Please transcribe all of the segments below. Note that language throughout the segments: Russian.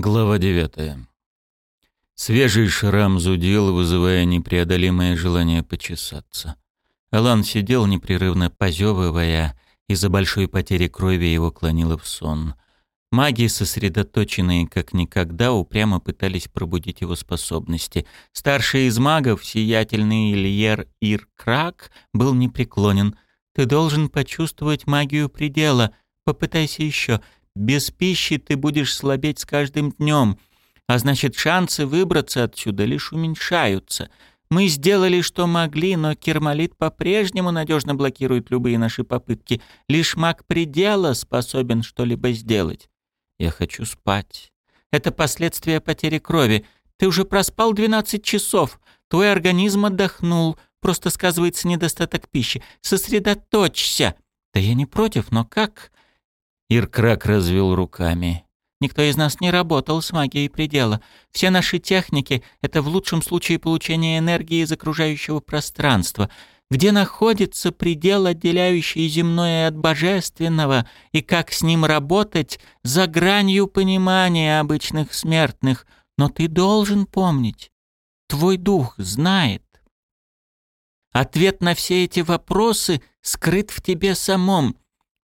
Глава 9. Свежий шрам зудел, вызывая непреодолимое желание почесаться. Алан сидел, непрерывно позевывая, из-за большой потери крови его клонило в сон. Маги, сосредоточенные как никогда, упрямо пытались пробудить его способности. Старший из магов, сиятельный Ильер Ир-Крак, был непреклонен. «Ты должен почувствовать магию предела. Попытайся еще. Без пищи ты будешь слабеть с каждым днем, а значит, шансы выбраться отсюда лишь уменьшаются. Мы сделали, что могли, но Кермалит по-прежнему надежно блокирует любые наши попытки. Лишь маг предела способен что-либо сделать. Я хочу спать. Это последствия потери крови. Ты уже проспал 12 часов. Твой организм отдохнул. Просто сказывается недостаток пищи. Сосредоточься. Да я не против, но как? Иркрак развел руками. Никто из нас не работал с магией предела. Все наши техники — это в лучшем случае получение энергии из окружающего пространства. Где находится предел, отделяющий земное от божественного, и как с ним работать за гранью понимания обычных смертных. Но ты должен помнить. Твой дух знает. Ответ на все эти вопросы скрыт в тебе самом.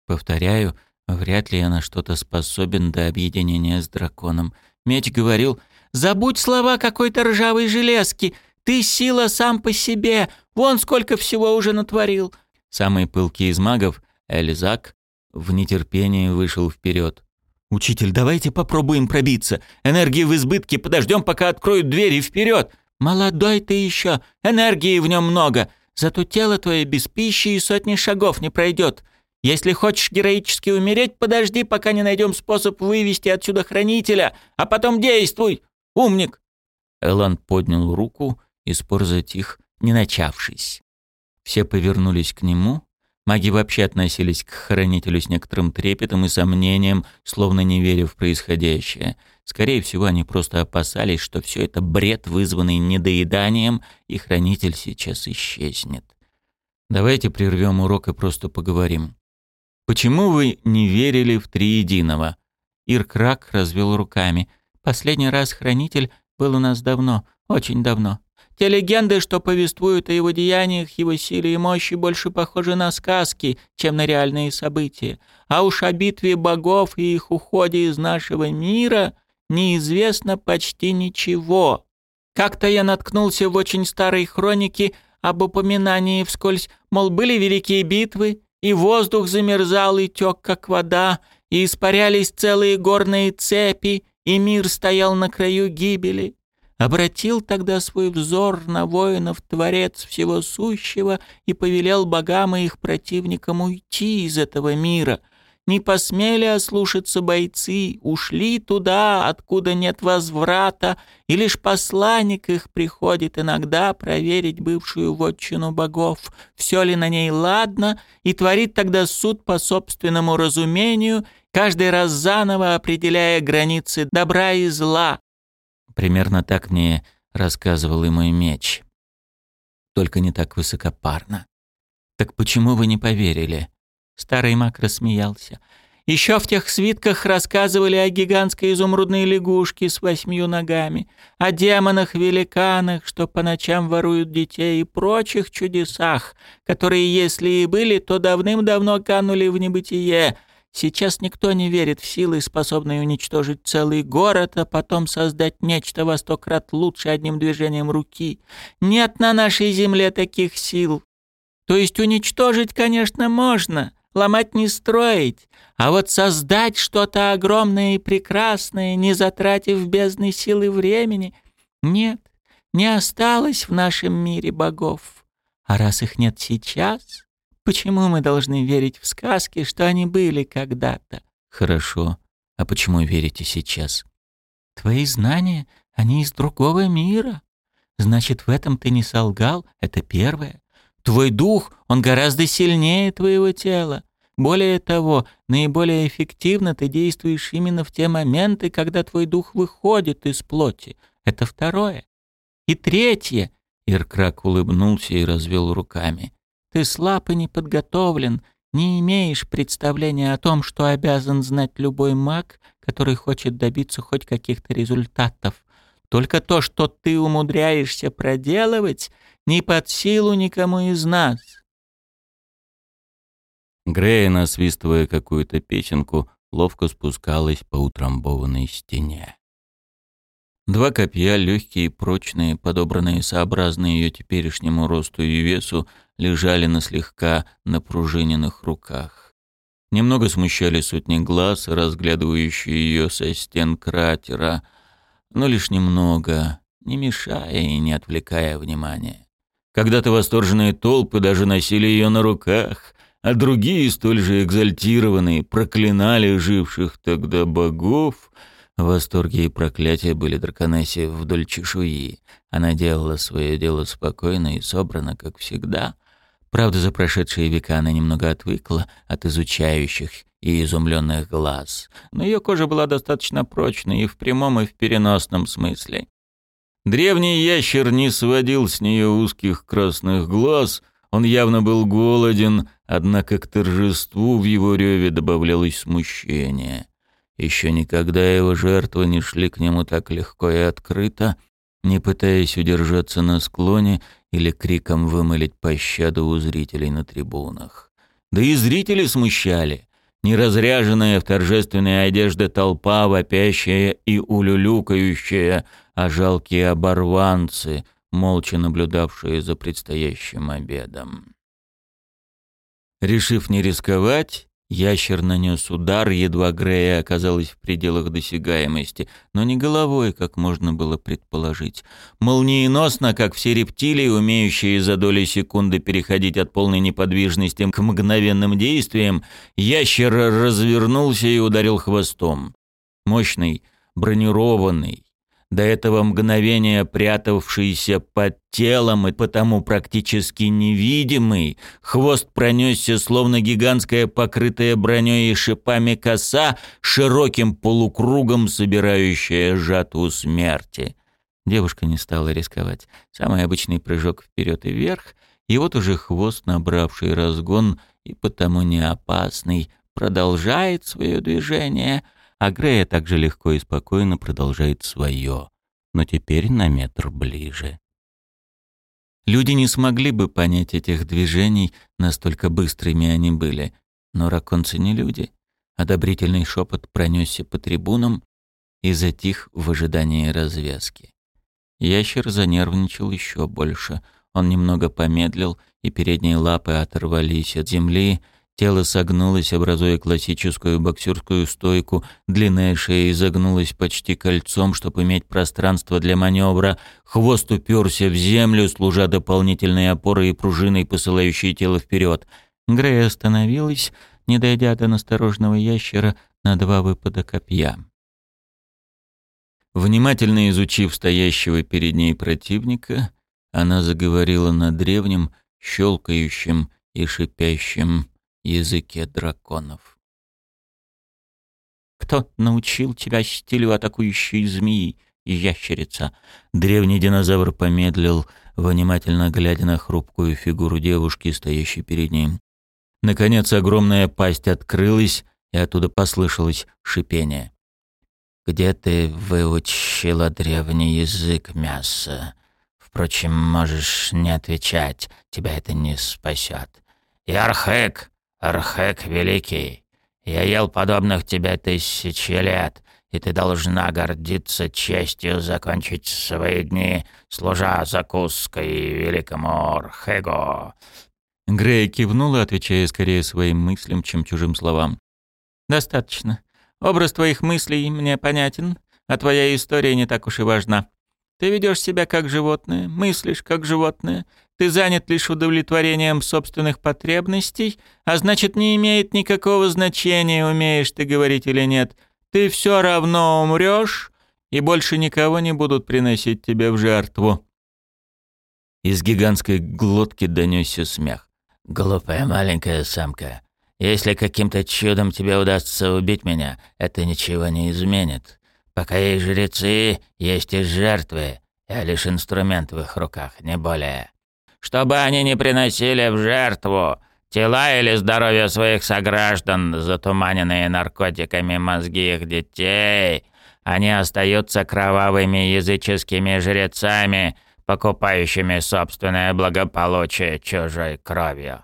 Повторяю, Вряд ли я на что-то способен до объединения с драконом. Меч говорил, «Забудь слова какой-то ржавой железки. Ты сила сам по себе. Вон сколько всего уже натворил». Самый пылкий из магов, Элизак, в нетерпении вышел вперед. «Учитель, давайте попробуем пробиться. Энергии в избытке, подождем, пока откроют двери вперед. Молодой ты еще, энергии в нем много. Зато тело твое без пищи и сотни шагов не пройдет. Если хочешь героически умереть, подожди, пока не найдем способ вывести отсюда хранителя, а потом действуй, умник!» Элан поднял руку, и спор затих, не начавшись. Все повернулись к нему. Маги вообще относились к хранителю с некоторым трепетом и сомнением, словно не веря в происходящее. Скорее всего, они просто опасались, что все это бред, вызванный недоеданием, и хранитель сейчас исчезнет. «Давайте прервем урок и просто поговорим. Почему вы не верили в Триединого?» Иркрак развел руками. «Последний раз хранитель был у нас давно, очень давно. Те легенды, что повествуют о его деяниях, его силе и мощи, больше похожи на сказки, чем на реальные события. А уж о битве богов и их уходе из нашего мира неизвестно почти ничего. Как-то я наткнулся в очень старой хронике об упоминании вскользь, мол, были великие битвы, и воздух замерзал и тек, как вода, и испарялись целые горные цепи, и мир стоял на краю гибели. Обратил тогда свой взор на воинов Творец Всего Сущего и повелел богам и их противникам уйти из этого мира — не посмели ослушаться бойцы, ушли туда, откуда нет возврата, и лишь посланник их приходит иногда проверить бывшую вотчину богов, все ли на ней ладно, и творит тогда суд по собственному разумению, каждый раз заново определяя границы добра и зла. Примерно так мне рассказывал и мой меч. Только не так высокопарно. Так почему вы не поверили? Старый маг рассмеялся. Еще в тех свитках рассказывали о гигантской изумрудной лягушке с восьмью ногами, о демонах-великанах, что по ночам воруют детей, и прочих чудесах, которые, если и были, то давным-давно канули в небытие. Сейчас никто не верит в силы, способные уничтожить целый город, а потом создать нечто во сто крат лучше одним движением руки. Нет на нашей земле таких сил. То есть уничтожить, конечно, можно, ломать не строить, а вот создать что-то огромное и прекрасное, не затратив бездны силы времени, нет, не осталось в нашем мире богов. А раз их нет сейчас, почему мы должны верить в сказки, что они были когда-то? Хорошо. А почему верите сейчас? Твои знания, они из другого мира. Значит, в этом ты не солгал, это первое. Твой дух, он гораздо сильнее твоего тела. Более того, наиболее эффективно ты действуешь именно в те моменты, когда твой дух выходит из плоти. Это второе. И третье. Иркрак улыбнулся и развел руками. Ты слаб и неподготовлен, не имеешь представления о том, что обязан знать любой маг, который хочет добиться хоть каких-то результатов. Только то, что ты умудряешься проделывать, не под силу никому из нас. Грея, насвистывая какую-то песенку, ловко спускалась по утрамбованной стене. Два копья, легкие и прочные, подобранные сообразно ее теперешнему росту и весу, лежали на слегка напружиненных руках. Немного смущали сотни глаз, разглядывающие ее со стен кратера, но лишь немного, не мешая и не отвлекая внимания. Когда-то восторженные толпы даже носили ее на руках, а другие, столь же экзальтированные, проклинали живших тогда богов — Восторги и проклятия были драконессе вдоль чешуи. Она делала свое дело спокойно и собрано, как всегда. Правда, за прошедшие века она немного отвыкла от изучающих и изумленных глаз, но ее кожа была достаточно прочной и в прямом, и в переносном смысле. Древний ящер не сводил с нее узких красных глаз, он явно был голоден, однако к торжеству в его реве добавлялось смущение. Еще никогда его жертвы не шли к нему так легко и открыто, не пытаясь удержаться на склоне или криком вымолить пощаду у зрителей на трибунах. Да и зрители смущали. Неразряженная в торжественной одежде толпа, вопящая и улюлюкающая, а жалкие оборванцы, молча наблюдавшие за предстоящим обедом. Решив не рисковать, Ящер нанес удар, едва Грея оказалась в пределах досягаемости, но не головой, как можно было предположить. Молниеносно, как все рептилии, умеющие за доли секунды переходить от полной неподвижности к мгновенным действиям, ящер развернулся и ударил хвостом. Мощный, бронированный, до этого мгновения прятавшийся под телом и потому практически невидимый, хвост пронесся, словно гигантская покрытая броней и шипами коса, широким полукругом собирающая жатву смерти. Девушка не стала рисковать. Самый обычный прыжок вперед и вверх, и вот уже хвост, набравший разгон и потому не опасный, продолжает свое движение — а Грея также легко и спокойно продолжает свое, но теперь на метр ближе. Люди не смогли бы понять этих движений, настолько быстрыми они были, но раконцы не люди. Одобрительный шепот пронесся по трибунам и затих в ожидании развязки. Ящер занервничал еще больше. Он немного помедлил, и передние лапы оторвались от земли, Тело согнулось, образуя классическую боксерскую стойку, длинная шея изогнулась почти кольцом, чтобы иметь пространство для маневра, хвост уперся в землю, служа дополнительной опорой и пружиной, посылающей тело вперед. Грей остановилась, не дойдя до насторожного ящера на два выпада копья. Внимательно изучив стоящего перед ней противника, она заговорила на древнем, щелкающем и шипящем языке драконов. «Кто научил тебя стилю атакующей змеи, ящерица?» Древний динозавр помедлил, внимательно глядя на хрупкую фигуру девушки, стоящей перед ним. Наконец огромная пасть открылась, и оттуда послышалось шипение. «Где ты выучила древний язык мяса? Впрочем, можешь не отвечать, тебя это не спасет. Ярхек, Архек Великий, я ел подобных тебе тысячи лет, и ты должна гордиться честью закончить свои дни, служа закуской великому Архегу». Грей кивнула, отвечая скорее своим мыслям, чем чужим словам. «Достаточно. Образ твоих мыслей мне понятен, а твоя история не так уж и важна. Ты ведешь себя как животное, мыслишь как животное, ты занят лишь удовлетворением собственных потребностей, а значит, не имеет никакого значения, умеешь ты говорить или нет. Ты все равно умрешь, и больше никого не будут приносить тебе в жертву». Из гигантской глотки донесся смех. «Глупая маленькая самка, если каким-то чудом тебе удастся убить меня, это ничего не изменит. Пока есть жрецы, есть и жертвы. Я лишь инструмент в их руках, не более. Чтобы они не приносили в жертву, Тела или здоровье своих сограждан, затуманенные наркотиками мозги их детей, они остаются кровавыми языческими жрецами, покупающими собственное благополучие чужой кровью.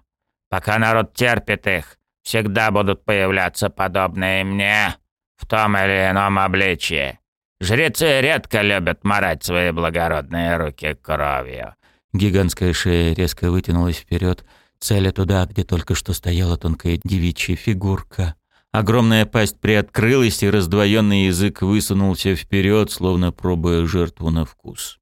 Пока народ терпит их, всегда будут появляться подобные мне в том или ином обличье. Жрецы редко любят марать свои благородные руки кровью. Гигантская шея резко вытянулась вперед, целя туда, где только что стояла тонкая девичья фигурка. Огромная пасть приоткрылась, и раздвоенный язык высунулся вперед, словно пробуя жертву на вкус.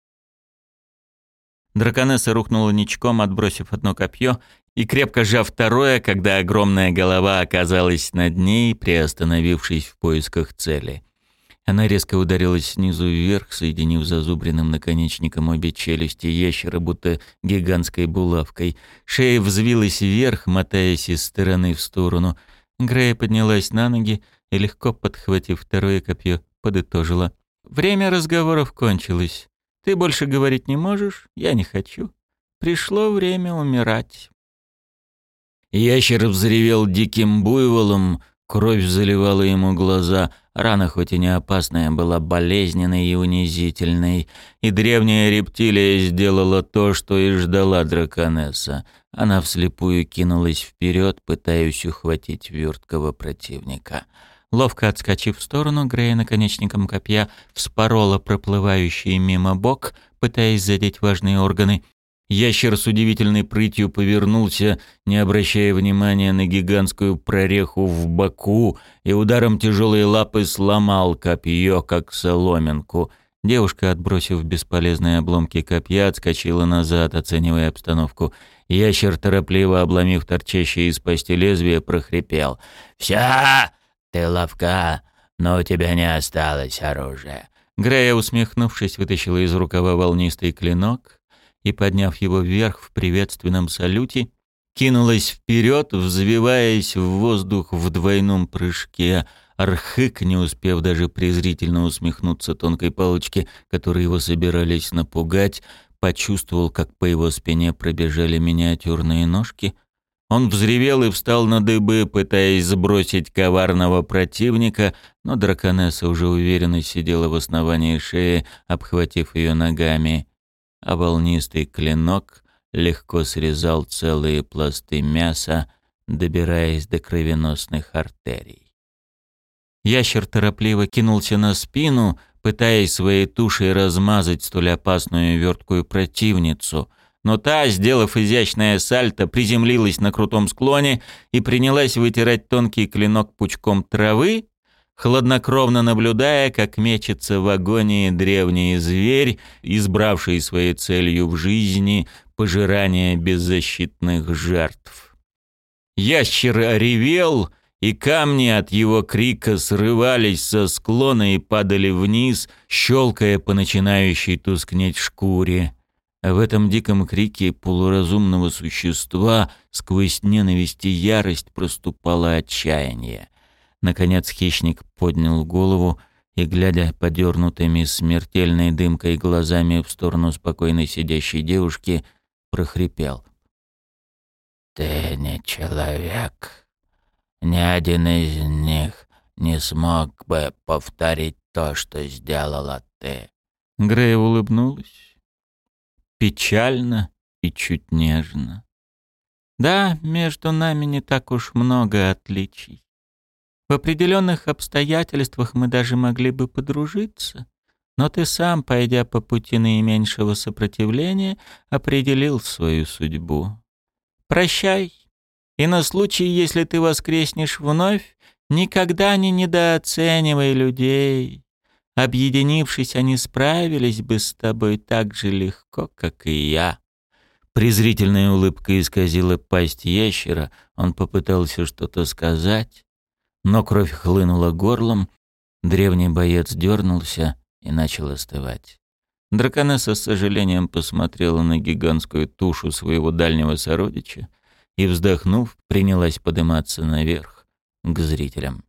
Драконесса рухнула ничком, отбросив одно копье, и крепко сжав второе, когда огромная голова оказалась над ней, приостановившись в поисках цели. Она резко ударилась снизу вверх, соединив зазубренным наконечником обе челюсти ящера, будто гигантской булавкой. Шея взвилась вверх, мотаясь из стороны в сторону. Грея поднялась на ноги и, легко подхватив второе копье, подытожила. «Время разговоров кончилось. Ты больше говорить не можешь, я не хочу. Пришло время умирать». Ящер взревел диким буйволом, кровь заливала ему глаза — Рана, хоть и не опасная, была болезненной и унизительной, и древняя рептилия сделала то, что и ждала драконесса. Она вслепую кинулась вперед, пытаясь ухватить верткого противника. Ловко отскочив в сторону, Грея наконечником копья вспорола проплывающий мимо бок, пытаясь задеть важные органы, Ящер с удивительной прытью повернулся, не обращая внимания на гигантскую прореху в боку, и ударом тяжелой лапы сломал копье, как соломинку. Девушка, отбросив бесполезные обломки копья, отскочила назад, оценивая обстановку. Ящер, торопливо обломив торчащее из пасти лезвие, прохрипел. «Вся! Ты ловка, но у тебя не осталось оружия». Грея, усмехнувшись, вытащила из рукава волнистый клинок, и, подняв его вверх в приветственном салюте, кинулась вперед, взвиваясь в воздух в двойном прыжке. Архык, не успев даже презрительно усмехнуться тонкой палочке, которой его собирались напугать, почувствовал, как по его спине пробежали миниатюрные ножки. Он взревел и встал на дыбы, пытаясь сбросить коварного противника, но драконесса уже уверенно сидела в основании шеи, обхватив ее ногами а волнистый клинок легко срезал целые пласты мяса, добираясь до кровеносных артерий. Ящер торопливо кинулся на спину, пытаясь своей тушей размазать столь опасную верткую противницу, но та, сделав изящное сальто, приземлилась на крутом склоне и принялась вытирать тонкий клинок пучком травы, хладнокровно наблюдая, как мечется в агонии древний зверь, избравший своей целью в жизни пожирание беззащитных жертв. Ящер ревел, и камни от его крика срывались со склона и падали вниз, щелкая по начинающей тускнеть шкуре. А в этом диком крике полуразумного существа сквозь ненависть и ярость проступало отчаяние. Наконец хищник поднял голову и, глядя подернутыми смертельной дымкой глазами в сторону спокойно сидящей девушки, прохрипел. «Ты не человек. Ни один из них не смог бы повторить то, что сделала ты». Грей улыбнулась. Печально и чуть нежно. «Да, между нами не так уж много отличий. В определенных обстоятельствах мы даже могли бы подружиться, но ты сам, пойдя по пути наименьшего сопротивления, определил свою судьбу. Прощай, и на случай, если ты воскреснешь вновь, никогда не недооценивай людей. Объединившись, они справились бы с тобой так же легко, как и я. Презрительная улыбка исказила пасть ящера, он попытался что-то сказать, но кровь хлынула горлом, древний боец дернулся и начал остывать. Драконесса с сожалением посмотрела на гигантскую тушу своего дальнего сородича и, вздохнув, принялась подниматься наверх к зрителям.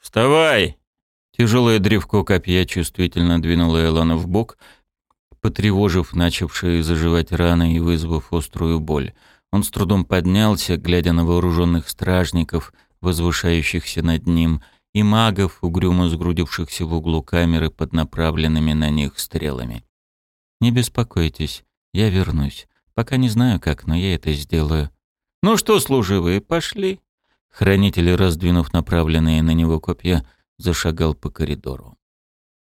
«Вставай!» Тяжелое древко копья чувствительно двинуло Элона в бок, потревожив начавшие заживать раны и вызвав острую боль. Он с трудом поднялся, глядя на вооруженных стражников, возвышающихся над ним, и магов, угрюмо сгрудившихся в углу камеры под направленными на них стрелами. «Не беспокойтесь, я вернусь. Пока не знаю как, но я это сделаю». «Ну что, служивые, пошли?» Хранитель, раздвинув направленные на него копья, зашагал по коридору.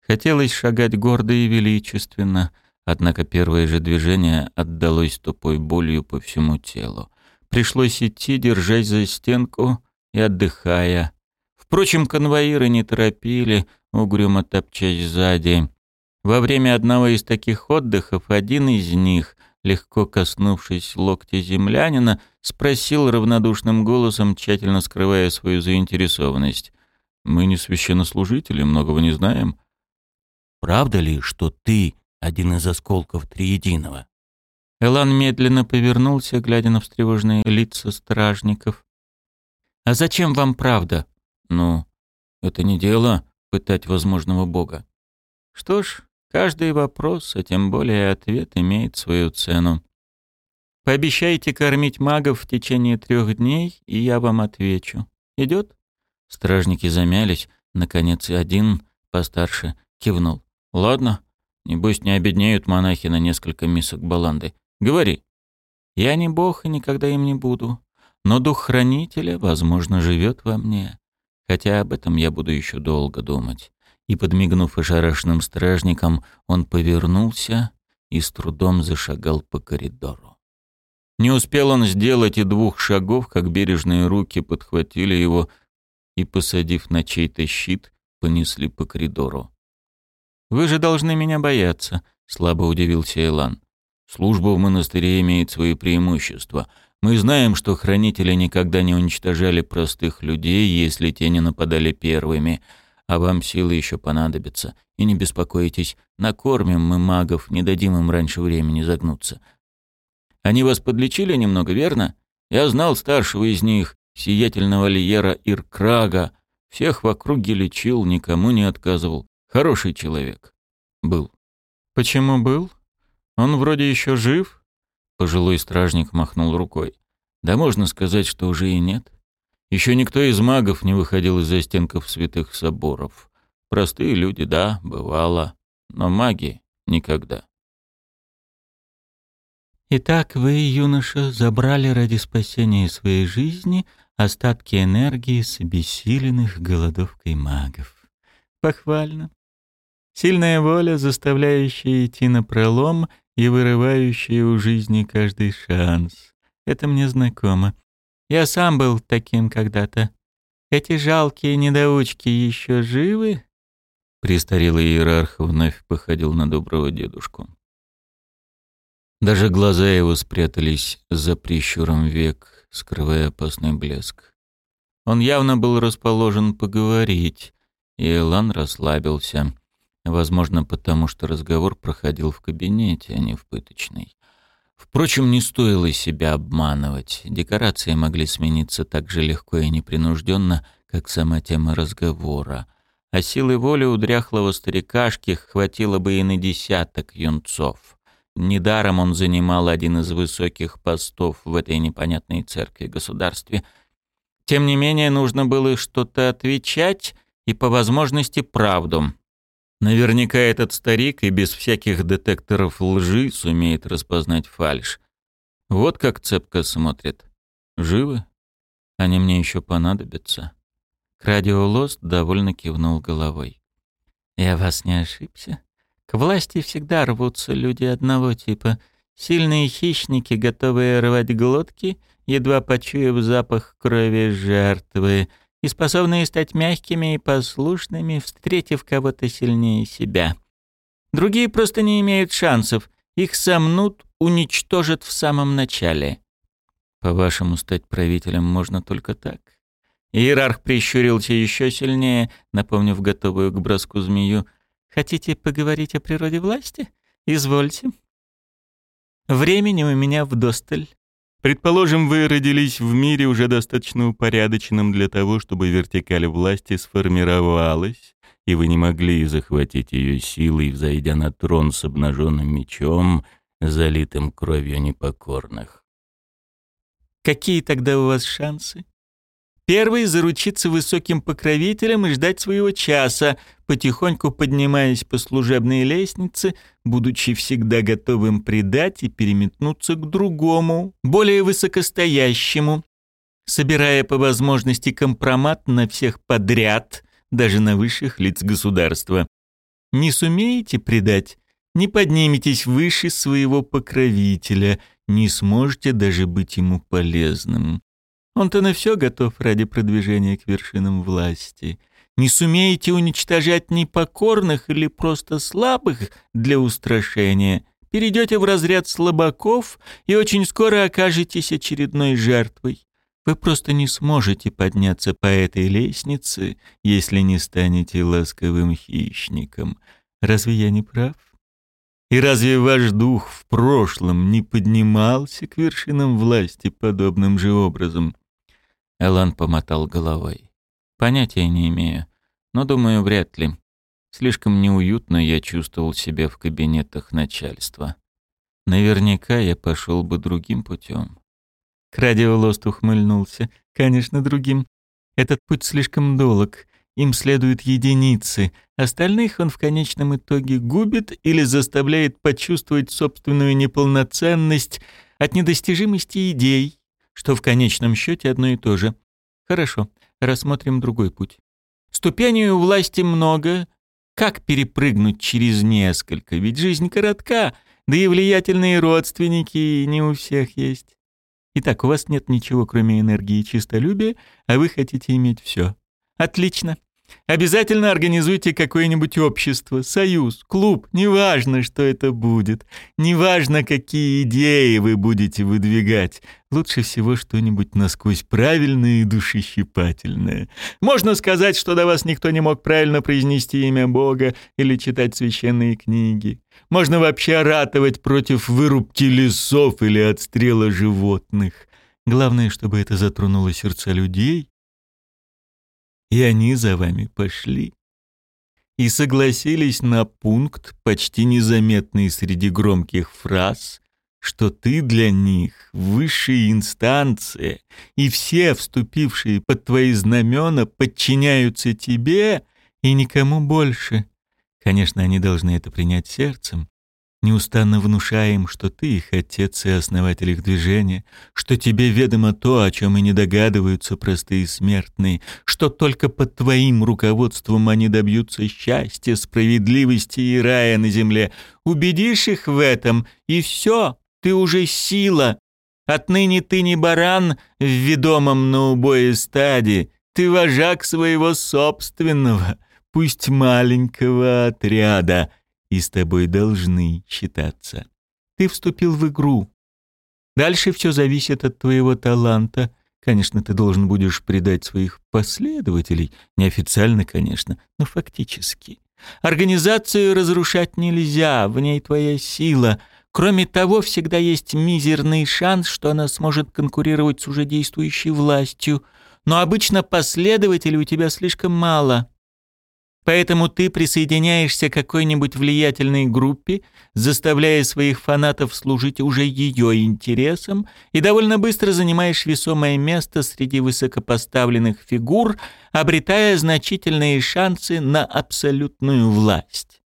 Хотелось шагать гордо и величественно, однако первое же движение отдалось тупой болью по всему телу. Пришлось идти, держась за стенку и отдыхая. Впрочем, конвоиры не торопили, угрюмо топчась сзади. Во время одного из таких отдыхов один из них, легко коснувшись локтя землянина, спросил равнодушным голосом, тщательно скрывая свою заинтересованность. «Мы не священнослужители, многого не знаем. Правда ли, что ты один из осколков Триединого?» Элан медленно повернулся, глядя на встревоженные лица стражников. «А зачем вам правда?» «Ну, это не дело пытать возможного бога». «Что ж, каждый вопрос, а тем более ответ, имеет свою цену. Пообещайте кормить магов в течение трех дней, и я вам отвечу. Идет?» Стражники замялись. Наконец, один, постарше, кивнул. Ладно, небось не обеднеют монахи на несколько мисок баланды. Говори. Я не бог и никогда им не буду. Но дух хранителя, возможно, живет во мне. Хотя об этом я буду еще долго думать. И, подмигнув ошарашенным стражникам, он повернулся и с трудом зашагал по коридору. Не успел он сделать и двух шагов, как бережные руки подхватили его и, посадив на чей-то щит, понесли по коридору. «Вы же должны меня бояться», — слабо удивился Элан. «Служба в монастыре имеет свои преимущества. Мы знаем, что хранители никогда не уничтожали простых людей, если те не нападали первыми, а вам силы еще понадобятся. И не беспокойтесь, накормим мы магов, не дадим им раньше времени загнуться. Они вас подлечили немного, верно? Я знал старшего из них, сиятельного Лиера Иркрага. Всех в округе лечил, никому не отказывал. Хороший человек. Был. Почему был? Он вроде еще жив? Пожилой стражник махнул рукой. Да можно сказать, что уже и нет. Еще никто из магов не выходил из застенков святых соборов. Простые люди, да, бывало, но маги никогда. Итак, вы, юноша, забрали ради спасения своей жизни остатки энергии с обессиленных голодовкой магов. Похвально. Сильная воля, заставляющая идти на пролом и вырывающая у жизни каждый шанс. Это мне знакомо. Я сам был таким когда-то. Эти жалкие недоучки еще живы?» Престарелый иерарх вновь походил на доброго дедушку. Даже глаза его спрятались за прищуром век, скрывая опасный блеск. Он явно был расположен поговорить, и Элан расслабился. Возможно, потому что разговор проходил в кабинете, а не в пыточной. Впрочем, не стоило себя обманывать. Декорации могли смениться так же легко и непринужденно, как сама тема разговора. А силы воли у дряхлого старикашки хватило бы и на десяток юнцов. Недаром он занимал один из высоких постов в этой непонятной церкви-государстве. Тем не менее, нужно было что-то отвечать и, по возможности, правду. Наверняка этот старик и без всяких детекторов лжи сумеет распознать фальшь. Вот как цепко смотрит. Живы? Они мне еще понадобятся. Крадио Лост довольно кивнул головой. Я вас не ошибся. К власти всегда рвутся люди одного типа. Сильные хищники, готовые рвать глотки, едва почуяв запах крови жертвы — и способные стать мягкими и послушными, встретив кого-то сильнее себя. Другие просто не имеют шансов, их сомнут, уничтожат в самом начале. По-вашему, стать правителем можно только так? Иерарх прищурился еще сильнее, напомнив готовую к броску змею. «Хотите поговорить о природе власти? Извольте. Времени у меня вдосталь. Предположим, вы родились в мире уже достаточно упорядоченном для того, чтобы вертикаль власти сформировалась, и вы не могли захватить ее силой, взойдя на трон с обнаженным мечом, залитым кровью непокорных. Какие тогда у вас шансы? Первый — заручиться высоким покровителем и ждать своего часа, потихоньку поднимаясь по служебной лестнице, будучи всегда готовым предать и переметнуться к другому, более высокостоящему, собирая по возможности компромат на всех подряд, даже на высших лиц государства. Не сумеете предать, не подниметесь выше своего покровителя, не сможете даже быть ему полезным. Он-то на все готов ради продвижения к вершинам власти. Не сумеете уничтожать непокорных или просто слабых для устрашения, перейдете в разряд слабаков и очень скоро окажетесь очередной жертвой. Вы просто не сможете подняться по этой лестнице, если не станете ласковым хищником. Разве я не прав? И разве ваш дух в прошлом не поднимался к вершинам власти подобным же образом? Элан помотал головой. Понятия не имею, но думаю, вряд ли. Слишком неуютно я чувствовал себя в кабинетах начальства. Наверняка я пошел бы другим путем. Крадиолост ухмыльнулся. Конечно, другим. Этот путь слишком долг. Им следуют единицы. Остальных он в конечном итоге губит или заставляет почувствовать собственную неполноценность от недостижимости идей, что в конечном счете одно и то же. Хорошо, рассмотрим другой путь. Ступеней у власти много. Как перепрыгнуть через несколько? Ведь жизнь коротка, да и влиятельные родственники не у всех есть. Итак, у вас нет ничего, кроме энергии и чистолюбия, а вы хотите иметь все. Отлично. Обязательно организуйте какое-нибудь общество, союз, клуб, неважно, что это будет, неважно, какие идеи вы будете выдвигать. Лучше всего что-нибудь насквозь правильное и душещипательное. Можно сказать, что до вас никто не мог правильно произнести имя Бога или читать священные книги. Можно вообще ратовать против вырубки лесов или отстрела животных. Главное, чтобы это затронуло сердца людей и они за вами пошли. И согласились на пункт, почти незаметный среди громких фраз, что ты для них высшая инстанция, и все, вступившие под твои знамена, подчиняются тебе и никому больше. Конечно, они должны это принять сердцем, Неустанно внушаем, что ты их отец и основатель их движения, что тебе ведомо то, о чем и не догадываются простые смертные, что только под твоим руководством они добьются счастья, справедливости и рая на земле. Убедишь их в этом, и все, ты уже сила. Отныне ты не баран в ведомом на убое стаде, ты вожак своего собственного, пусть маленького отряда — и с тобой должны считаться. Ты вступил в игру. Дальше все зависит от твоего таланта. Конечно, ты должен будешь предать своих последователей. Неофициально, конечно, но фактически. Организацию разрушать нельзя, в ней твоя сила. Кроме того, всегда есть мизерный шанс, что она сможет конкурировать с уже действующей властью. Но обычно последователей у тебя слишком мало. Поэтому ты присоединяешься к какой-нибудь влиятельной группе, заставляя своих фанатов служить уже ее интересам, и довольно быстро занимаешь весомое место среди высокопоставленных фигур, обретая значительные шансы на абсолютную власть.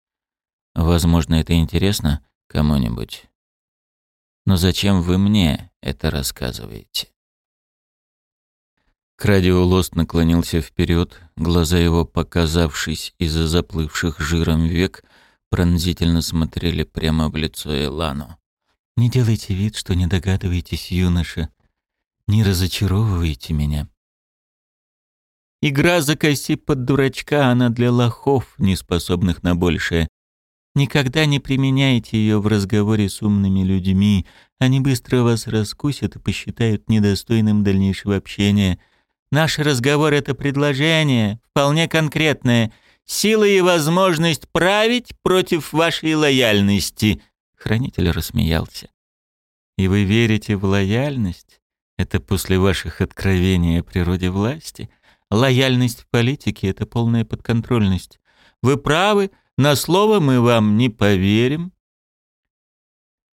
Возможно, это интересно кому-нибудь. Но зачем вы мне это рассказываете? Крадиолост наклонился вперед, глаза его, показавшись из-за заплывших жиром век, пронзительно смотрели прямо в лицо Элану. «Не делайте вид, что не догадываетесь, юноша. Не разочаровывайте меня. Игра закоси под дурачка, она для лохов, не способных на большее. Никогда не применяйте ее в разговоре с умными людьми. Они быстро вас раскусят и посчитают недостойным дальнейшего общения — Наш разговор — это предложение, вполне конкретное. Сила и возможность править против вашей лояльности». Хранитель рассмеялся. «И вы верите в лояльность? Это после ваших откровений о природе власти? Лояльность в политике — это полная подконтрольность. Вы правы, на слово мы вам не поверим.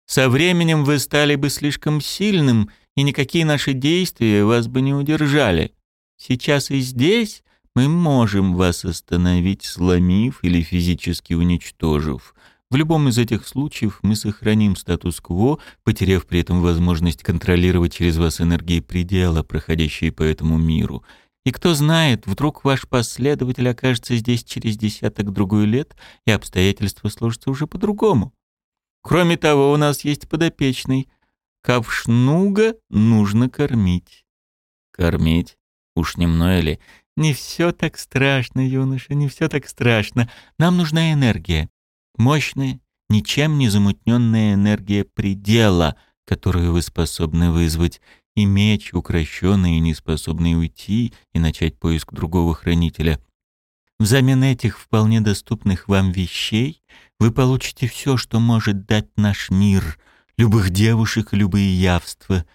Со временем вы стали бы слишком сильным, и никакие наши действия вас бы не удержали. Сейчас и здесь мы можем вас остановить, сломив или физически уничтожив. В любом из этих случаев мы сохраним статус-кво, потеряв при этом возможность контролировать через вас энергии предела, проходящие по этому миру. И кто знает, вдруг ваш последователь окажется здесь через десяток-другой лет, и обстоятельства сложатся уже по-другому. Кроме того, у нас есть подопечный. Ковшнуга нужно кормить. Кормить? Уж не мной ли? Не все так страшно, юноша, не все так страшно. Нам нужна энергия. Мощная, ничем не замутненная энергия предела, которую вы способны вызвать, и меч, укращенный и не способный уйти и начать поиск другого хранителя. Взамен этих вполне доступных вам вещей вы получите все, что может дать наш мир, любых девушек, любые явства,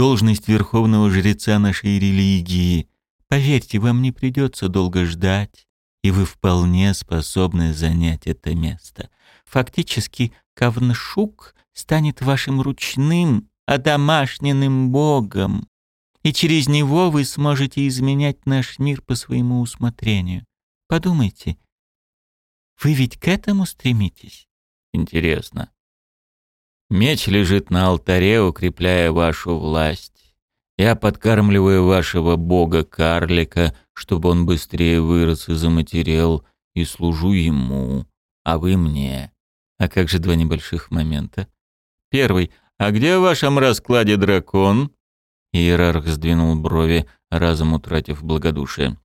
должность верховного жреца нашей религии. Поверьте, вам не придется долго ждать, и вы вполне способны занять это место. Фактически, Кавншук станет вашим ручным, одомашненным богом, и через него вы сможете изменять наш мир по своему усмотрению. Подумайте, вы ведь к этому стремитесь? Интересно. Меч лежит на алтаре, укрепляя вашу власть. Я подкармливаю вашего бога-карлика, чтобы он быстрее вырос и заматерел, и служу ему, а вы мне. А как же два небольших момента? Первый. А где в вашем раскладе дракон? Иерарх сдвинул брови, разом утратив благодушие.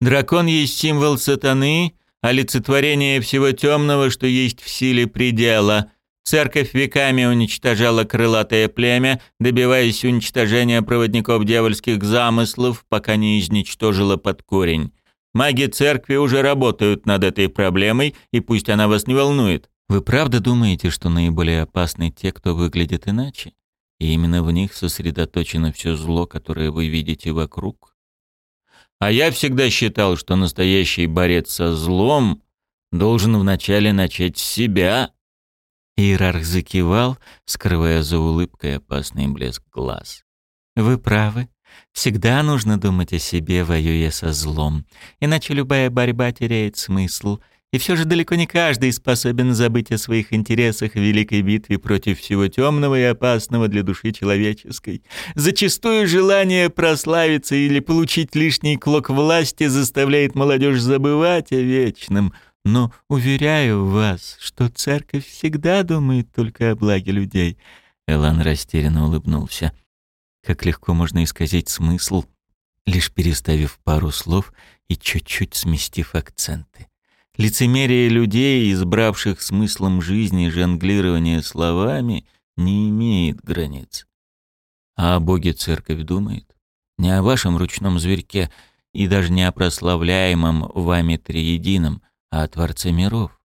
Дракон есть символ сатаны, олицетворение всего темного, что есть в силе предела. Церковь веками уничтожала крылатое племя, добиваясь уничтожения проводников дьявольских замыслов, пока не изничтожила под корень. Маги церкви уже работают над этой проблемой, и пусть она вас не волнует. Вы правда думаете, что наиболее опасны те, кто выглядит иначе? И именно в них сосредоточено все зло, которое вы видите вокруг? А я всегда считал, что настоящий борец со злом должен вначале начать с себя, Иерарх закивал, скрывая за улыбкой опасный блеск глаз. «Вы правы. Всегда нужно думать о себе, воюя со злом. Иначе любая борьба теряет смысл. И все же далеко не каждый способен забыть о своих интересах в великой битве против всего темного и опасного для души человеческой. Зачастую желание прославиться или получить лишний клок власти заставляет молодежь забывать о вечном — но уверяю вас, что церковь всегда думает только о благе людей». Элан растерянно улыбнулся. Как легко можно исказить смысл, лишь переставив пару слов и чуть-чуть сместив акценты. Лицемерие людей, избравших смыслом жизни жонглирование словами, не имеет границ. А о Боге церковь думает? Не о вашем ручном зверьке и даже не о прославляемом вами триедином, а о Творце миров.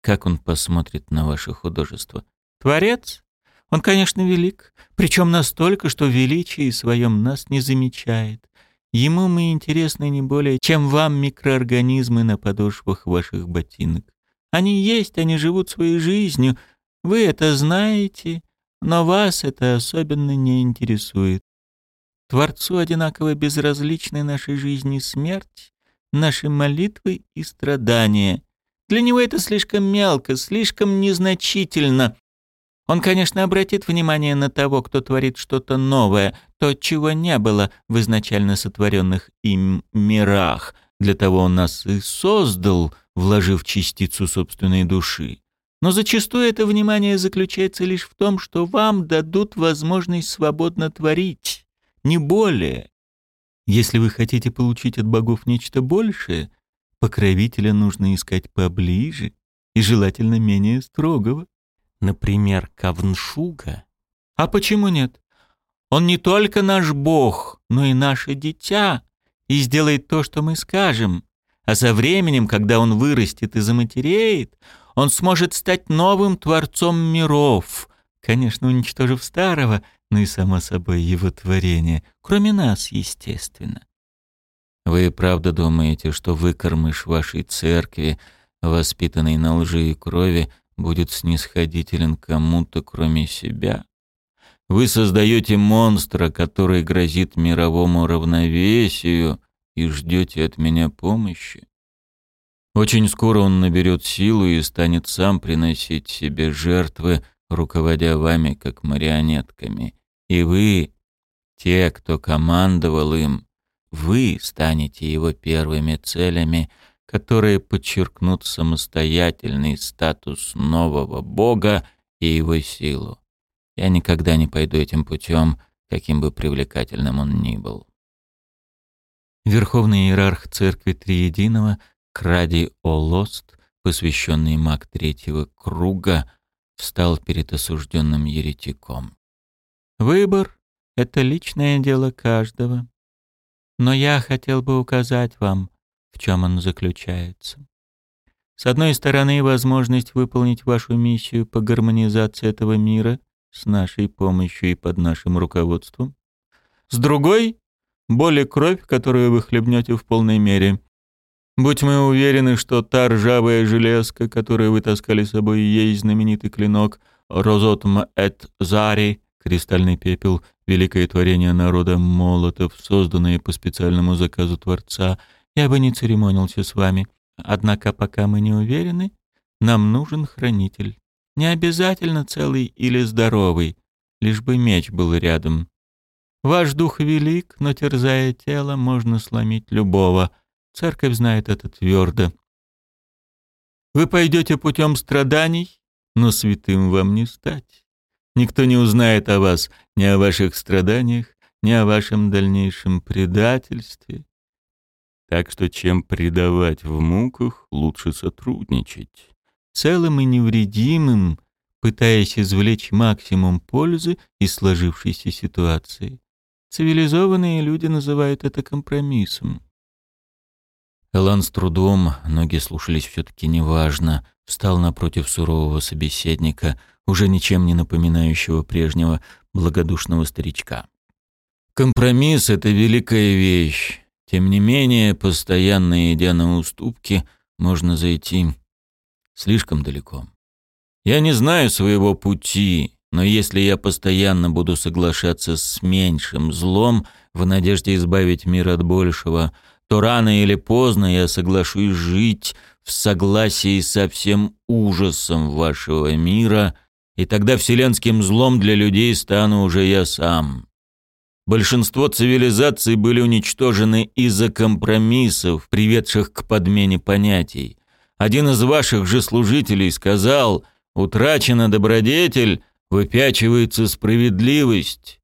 Как он посмотрит на ваше художество? Творец? Он, конечно, велик, причем настолько, что в величии своем нас не замечает. Ему мы интересны не более, чем вам микроорганизмы на подошвах ваших ботинок. Они есть, они живут своей жизнью. Вы это знаете, но вас это особенно не интересует. Творцу одинаково безразличны нашей жизни смерть, наши молитвы и страдания. Для него это слишком мелко, слишком незначительно. Он, конечно, обратит внимание на того, кто творит что-то новое, то, чего не было в изначально сотворенных им мирах. Для того он нас и создал, вложив частицу собственной души. Но зачастую это внимание заключается лишь в том, что вам дадут возможность свободно творить, не более. Если вы хотите получить от богов нечто большее, покровителя нужно искать поближе и желательно менее строгого. Например, Кавншуга. А почему нет? Он не только наш бог, но и наше дитя, и сделает то, что мы скажем. А со временем, когда он вырастет и заматереет, он сможет стать новым творцом миров, конечно, уничтожив старого, но и, само собой, его творение, кроме нас, естественно. Вы правда думаете, что выкормыш вашей церкви, воспитанный на лжи и крови, будет снисходителен кому-то, кроме себя? Вы создаете монстра, который грозит мировому равновесию, и ждете от меня помощи. Очень скоро он наберет силу и станет сам приносить себе жертвы, руководя вами как марионетками. И вы, те, кто командовал им, вы станете его первыми целями, которые подчеркнут самостоятельный статус нового бога и его силу. Я никогда не пойду этим путем, каким бы привлекательным он ни был. Верховный иерарх Церкви Триединого Кради Олост, посвященный маг третьего круга, встал перед осужденным еретиком. «Выбор — это личное дело каждого. Но я хотел бы указать вам, в чем он заключается. С одной стороны, возможность выполнить вашу миссию по гармонизации этого мира с нашей помощью и под нашим руководством. С другой — боль и кровь, которую вы хлебнете в полной мере. Будь мы уверены, что та ржавая железка, которую вы таскали с собой, есть знаменитый клинок Розотм эт Зари, кристальный пепел, великое творение народа молотов, созданное по специальному заказу Творца, я бы не церемонился с вами. Однако пока мы не уверены, нам нужен хранитель. Не обязательно целый или здоровый, лишь бы меч был рядом. Ваш дух велик, но терзая тело, можно сломить любого. Церковь знает это твердо. Вы пойдете путем страданий, но святым вам не стать. Никто не узнает о вас, ни о ваших страданиях, ни о вашем дальнейшем предательстве. Так что чем предавать в муках, лучше сотрудничать. Целым и невредимым, пытаясь извлечь максимум пользы из сложившейся ситуации. Цивилизованные люди называют это компромиссом. Элан с трудом, ноги слушались все-таки неважно, встал напротив сурового собеседника, уже ничем не напоминающего прежнего благодушного старичка. Компромисс — это великая вещь. Тем не менее, постоянно идя на уступки, можно зайти слишком далеко. Я не знаю своего пути, но если я постоянно буду соглашаться с меньшим злом в надежде избавить мир от большего — то рано или поздно я соглашусь жить в согласии со всем ужасом вашего мира, и тогда вселенским злом для людей стану уже я сам. Большинство цивилизаций были уничтожены из-за компромиссов, приведших к подмене понятий. Один из ваших же служителей сказал, утрачена добродетель, выпячивается справедливость.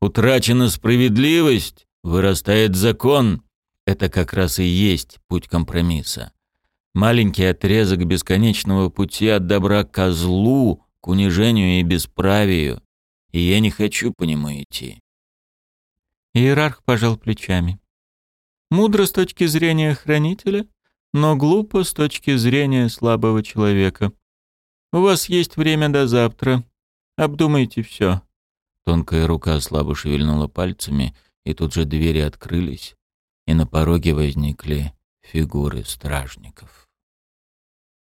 Утрачена справедливость, вырастает закон. Это как раз и есть путь компромисса. Маленький отрезок бесконечного пути от добра к злу, к унижению и бесправию. И я не хочу по нему идти. Иерарх пожал плечами. Мудро с точки зрения хранителя, но глупо с точки зрения слабого человека. У вас есть время до завтра. Обдумайте все. Тонкая рука слабо шевельнула пальцами, и тут же двери открылись, и на пороге возникли фигуры стражников.